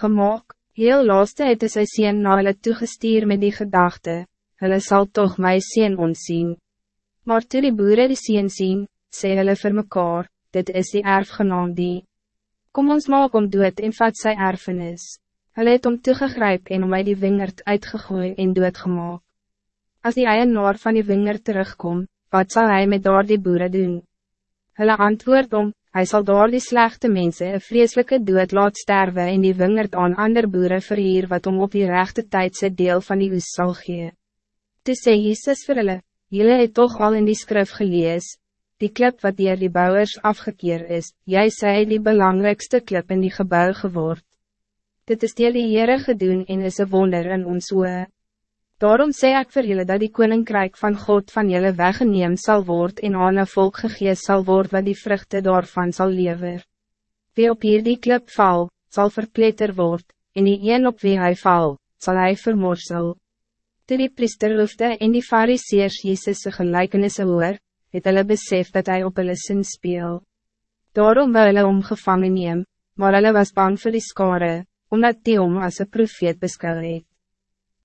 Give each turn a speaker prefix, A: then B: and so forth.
A: gemaakt. Heel laaste het is sy sien na hulle toegestuur met die gedachte, hulle sal toch my sien ontzien. Maar toe die boere die sien sien, sê hulle vir mekaar, dit is die erfgenaam die. Kom ons maak om dood en vat sy erfenis. Hulle het om toegegryp en om my die wingerd uitgegooi en doodgemaak. Als die eienaar van die wingerd terugkom, wat zal hij met daar die boere doen? Hulle antwoord om, hij zal door die slechte mensen een vreselijke dood laat sterven en die wingerd aan ander boere verhier wat om op die rechte tijd sy deel van die oes sal gee. Toe sê Jesus vir hulle, jylle het toch al in die skrif gelees, die klip wat dier die bouwers afgekeer is, jij sê die belangrijkste klip in die gebouw geword. Dit is deel die Heere gedoen en is een wonder in ons oe. Daarom sê ik voor jullie dat die koninkrijk van God van jullie weggeneem zal worden en aan een volk gegees zal worden wat die vruchten daarvan zal lever. Wie op hier die klip val, zal verpletter worden, en die een op wie hij val, zal hij vermorsel. Toe die priesterhoofde en die fariseers Jezus' gelijkenisse hoor, het hulle besef dat hij op hulle sin speel. Daarom wil hulle omgevangen neem, maar hulle was bang voor die skare, omdat die om as een profeet beskou het.